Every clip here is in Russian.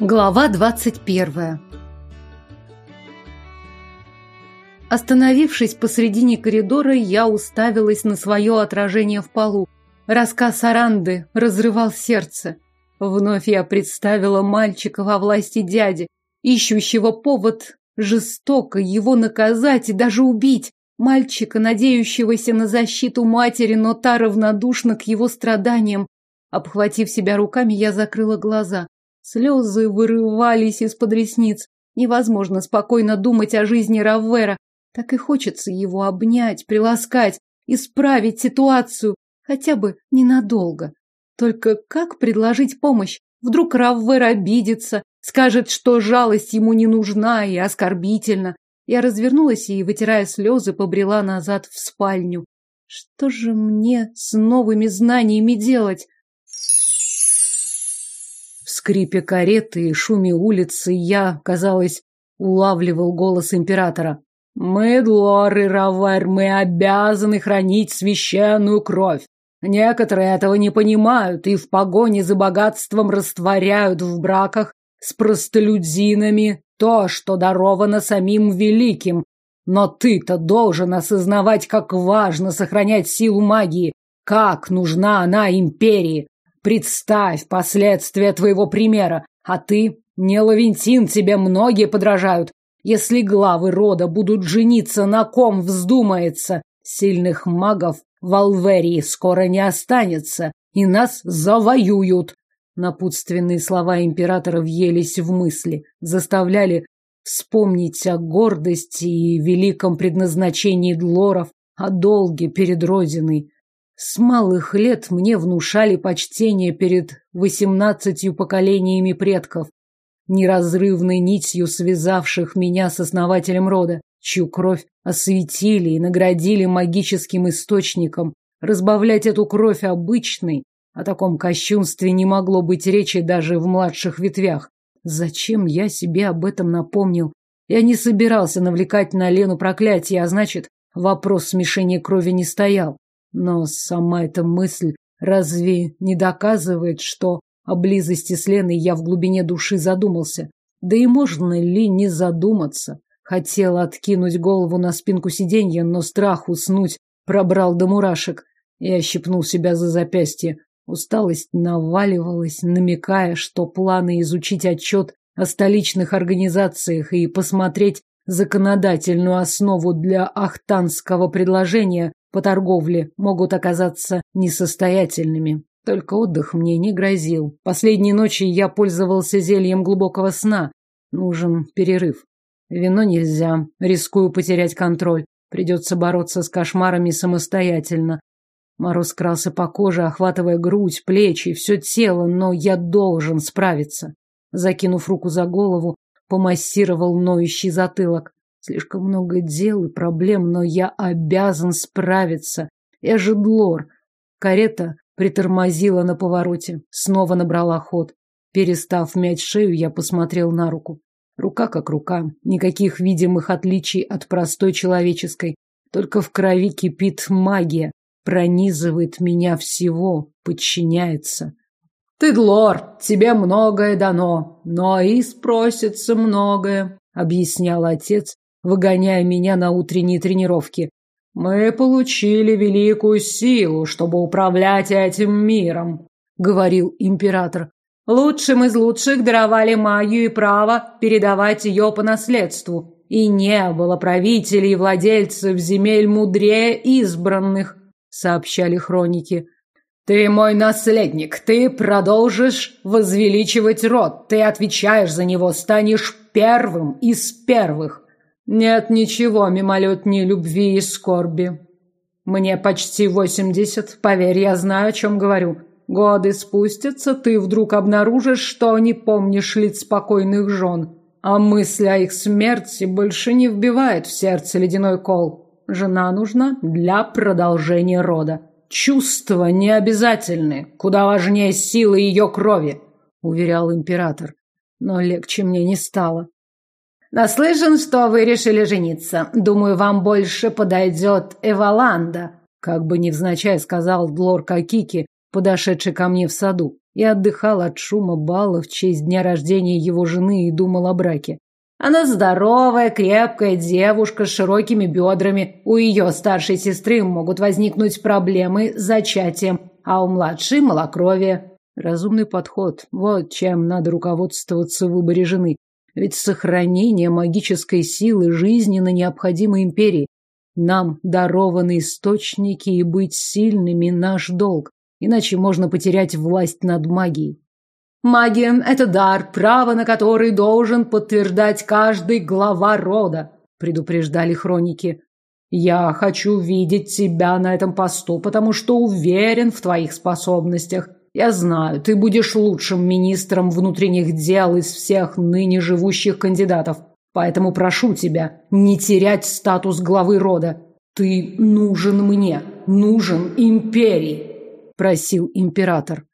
Глава двадцать первая Остановившись посредине коридора, я уставилась на свое отражение в полу. Рассказ Аранды разрывал сердце. Вновь я представила мальчика во власти дяди, ищущего повод жестоко его наказать и даже убить. Мальчика, надеющегося на защиту матери, но та равнодушна к его страданиям. Обхватив себя руками, я закрыла глаза. Слезы вырывались из-под ресниц. Невозможно спокойно думать о жизни Раввера. Так и хочется его обнять, приласкать, исправить ситуацию, хотя бы ненадолго. Только как предложить помощь? Вдруг Раввер обидится, скажет, что жалость ему не нужна и оскорбительна. Я развернулась и, вытирая слезы, побрела назад в спальню. Что же мне с новыми знаниями делать? Скрипе кареты и шуме улицы я, казалось, улавливал голос императора. «Мы, Длоры Равер, мы обязаны хранить священную кровь. Некоторые этого не понимают и в погоне за богатством растворяют в браках с простолюдинами то, что даровано самим великим. Но ты-то должен осознавать, как важно сохранять силу магии, как нужна она империи. Представь последствия твоего примера, а ты, не Лавентин, тебе многие подражают. Если главы рода будут жениться на ком вздумается, сильных магов в Алверии скоро не останется, и нас завоюют. Напутственные слова императора въелись в мысли, заставляли вспомнить о гордости и великом предназначении Длоров, о долге перед Родиной. С малых лет мне внушали почтение перед восемнадцатью поколениями предков, неразрывной нитью связавших меня с основателем рода, чью кровь осветили и наградили магическим источником. Разбавлять эту кровь обычной, о таком кощунстве не могло быть речи даже в младших ветвях. Зачем я себе об этом напомнил? Я не собирался навлекать на Лену проклятие, а значит, вопрос смешения крови не стоял. Но сама эта мысль разве не доказывает, что о близости с Леной я в глубине души задумался? Да и можно ли не задуматься? Хотел откинуть голову на спинку сиденья, но страх уснуть пробрал до мурашек. Я щипнул себя за запястье. Усталость наваливалась, намекая, что планы изучить отчет о столичных организациях и посмотреть законодательную основу для ахтанского предложения по торговле могут оказаться несостоятельными. Только отдых мне не грозил. Последние ночи я пользовался зельем глубокого сна. Нужен перерыв. Вино нельзя. Рискую потерять контроль. Придется бороться с кошмарами самостоятельно. Мороз крался по коже, охватывая грудь, плечи, все тело, но я должен справиться. Закинув руку за голову, помассировал ноющий затылок. Слишком много дел и проблем, но я обязан справиться. Я же Длор. Карета притормозила на повороте, снова набрала ход. Перестав мять шею, я посмотрел на руку. Рука как рука, никаких видимых отличий от простой человеческой. Только в крови кипит магия, пронизывает меня всего, подчиняется. Ты, Длор, тебе многое дано, но и спросится многое, объяснял отец, выгоняя меня на утренние тренировки. Мы получили великую силу, чтобы управлять этим миром, говорил император. Лучшим из лучших даровали магию и право передавать ее по наследству. И не было правителей и владельцев земель мудрее избранных, сообщали хроники. Ты мой наследник, ты продолжишь возвеличивать род, ты отвечаешь за него, станешь первым из первых. Нет ничего мимолетней любви и скорби. Мне почти восемьдесят, поверь, я знаю, о чем говорю. Годы спустятся, ты вдруг обнаружишь, что не помнишь лиц спокойных жен, а мысль о их смерти больше не вбивает в сердце ледяной кол. Жена нужна для продолжения рода. Чувства не обязательны, куда важнее силы ее крови, уверял император. Но легче мне не стало. Наслышан, что вы решили жениться. Думаю, вам больше подойдет Эваланда, как бы невзначай сказал Длор Кикики, подошедший ко мне в саду. и отдыхал от шума бала в честь дня рождения его жены и думал о браке. Она здоровая, крепкая девушка с широкими бедрами. У ее старшей сестры могут возникнуть проблемы с зачатием, а у младшей – малокровие. Разумный подход. Вот чем надо руководствоваться в выборе жены. Ведь сохранение магической силы жизненно необходимо империи. Нам дарованы источники, и быть сильными – наш долг. Иначе можно потерять власть над магией. Магия – это дар, право на который должен подтверждать каждый глава рода, предупреждали хроники. Я хочу видеть тебя на этом посту, потому что уверен в твоих способностях. Я знаю, ты будешь лучшим министром внутренних дел из всех ныне живущих кандидатов. Поэтому прошу тебя не терять статус главы рода. Ты нужен мне, нужен империи, просил император.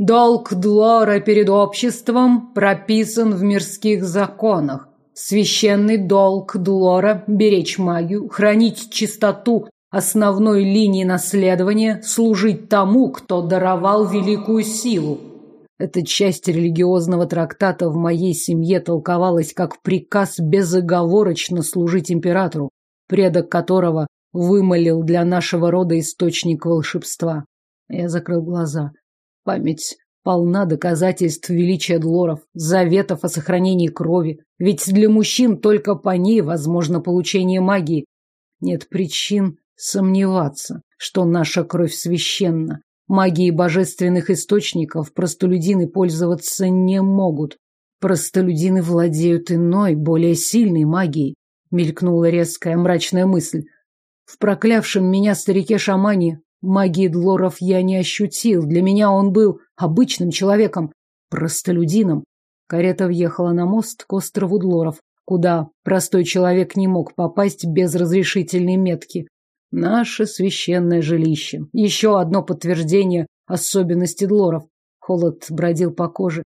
Долг Длора перед обществом прописан в мирских законах. Священный долг Длора – беречь магию, хранить чистоту основной линии наследования, служить тому, кто даровал великую силу. Эта часть религиозного трактата в моей семье толковалась как приказ безоговорочно служить императору, предок которого вымолил для нашего рода источник волшебства. Я закрыл глаза. Память полна доказательств величия Длоров, заветов о сохранении крови. Ведь для мужчин только по ней возможно получение магии. Нет причин сомневаться, что наша кровь священна. Магией божественных источников простолюдины пользоваться не могут. Простолюдины владеют иной, более сильной магией. Мелькнула резкая мрачная мысль. В проклявшем меня старике-шамане Магии Длоров я не ощутил. Для меня он был обычным человеком, простолюдином. Карета въехала на мост к острову Длоров, куда простой человек не мог попасть без разрешительной метки. Наше священное жилище. Еще одно подтверждение особенности Длоров. Холод бродил по коже.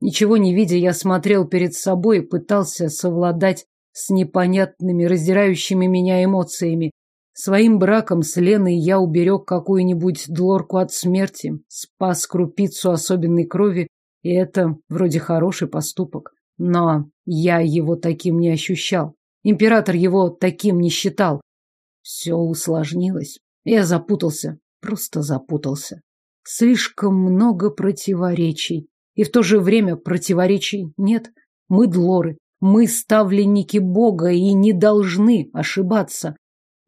Ничего не видя, я смотрел перед собой и пытался совладать с непонятными, раздирающими меня эмоциями. Своим браком с Леной я уберег какую-нибудь Длорку от смерти, спас крупицу особенной крови, и это вроде хороший поступок. Но я его таким не ощущал. Император его таким не считал. Все усложнилось. Я запутался, просто запутался. Слишком много противоречий. И в то же время противоречий нет. Мы Длоры, мы ставленники Бога и не должны ошибаться.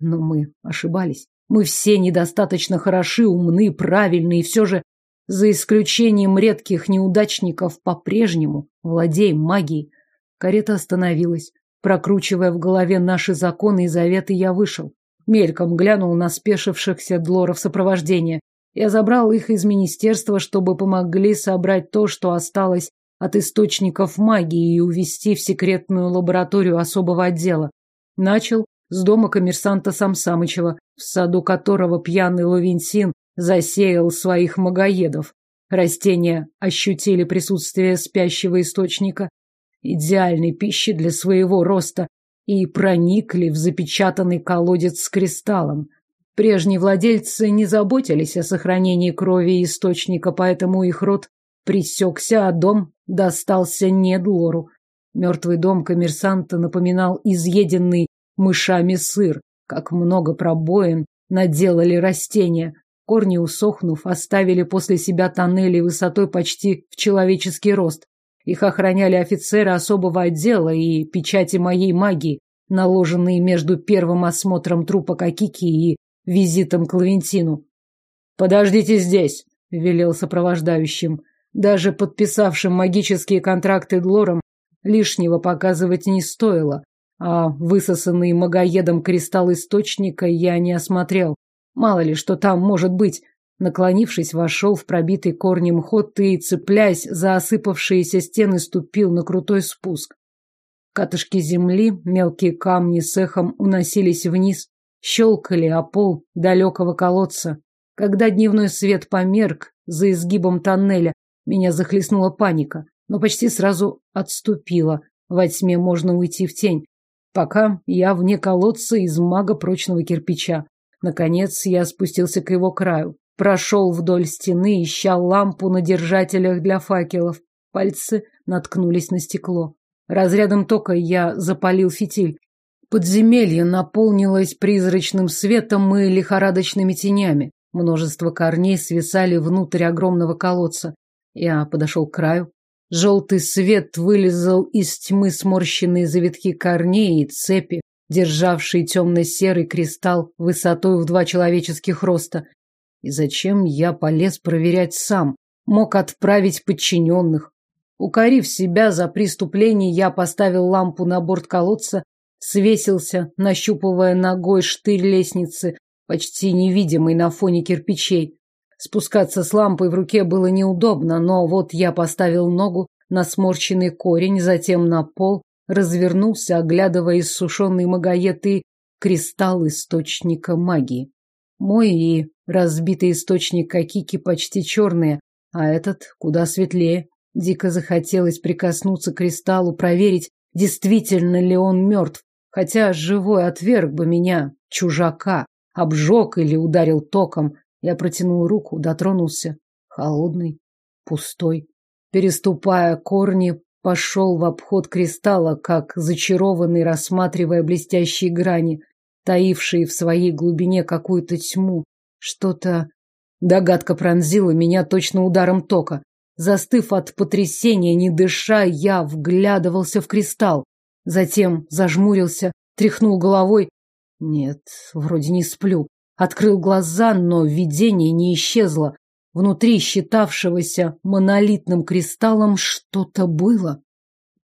Но мы ошибались. Мы все недостаточно хороши, умны, правильны, и все же, за исключением редких неудачников, по-прежнему владеем магией. Карета остановилась. Прокручивая в голове наши законы и заветы, я вышел. Мельком глянул на спешившихся длоров сопровождения. Я забрал их из министерства, чтобы помогли собрать то, что осталось от источников магии и увести в секретную лабораторию особого отдела. Начал с дома коммерсанта Самсамычева, в саду которого пьяный Лавинсин засеял своих магоедов. Растения ощутили присутствие спящего источника, идеальной пищи для своего роста, и проникли в запечатанный колодец с кристаллом. Прежние владельцы не заботились о сохранении крови источника, поэтому их род пресекся, а дом достался не Длору. Мертвый дом коммерсанта напоминал изъеденный мышами сыр. Как много пробоин наделали растения. Корни, усохнув, оставили после себя тоннели высотой почти в человеческий рост. Их охраняли офицеры особого отдела и печати моей магии, наложенные между первым осмотром трупа Кокики и визитом к Лавентину. «Подождите здесь», — велел сопровождающим. Даже подписавшим магические контракты Длором лишнего показывать не стоило а высосанный магоедом кристалл источника я не осмотрел. Мало ли, что там может быть. Наклонившись, вошел в пробитый корнем ход и, цепляясь за осыпавшиеся стены, ступил на крутой спуск. Катышки земли, мелкие камни с эхом уносились вниз, щелкали о пол далекого колодца. Когда дневной свет померк за изгибом тоннеля, меня захлестнула паника, но почти сразу отступила. Во тьме можно уйти в тень. Пока я вне колодца из мага прочного кирпича. Наконец я спустился к его краю. прошел вдоль стены, ища лампу на держателях для факелов. Пальцы наткнулись на стекло. Разрядом тока я запалил фитиль. Подземелье наполнилось призрачным светом и лихорадочными тенями. Множество корней свисали внутрь огромного колодца. Я подошел к краю. Желтый свет вылезал из тьмы сморщенные завитки корней и цепи, державшие темно-серый кристалл высотой в два человеческих роста. И зачем я полез проверять сам? Мог отправить подчиненных. Укорив себя за преступление, я поставил лампу на борт колодца, свесился, нащупывая ногой штырь лестницы, почти невидимый на фоне кирпичей. Спускаться с лампой в руке было неудобно, но вот я поставил ногу на сморщенный корень, затем на пол, развернулся, оглядывая иссушенный магает и кристалл источника магии. Мой и разбитый источник Какики почти черные, а этот куда светлее. Дико захотелось прикоснуться к кристаллу, проверить, действительно ли он мертв, хотя живой отверг бы меня, чужака, обжег или ударил током. Я протянул руку, дотронулся. Холодный, пустой. Переступая корни, пошел в обход кристалла, как зачарованный, рассматривая блестящие грани, таившие в своей глубине какую-то тьму. Что-то... Догадка пронзила меня точно ударом тока. Застыв от потрясения, не дыша, я вглядывался в кристалл. Затем зажмурился, тряхнул головой. Нет, вроде не сплю. Открыл глаза, но видение не исчезло. Внутри считавшегося монолитным кристаллом что-то было.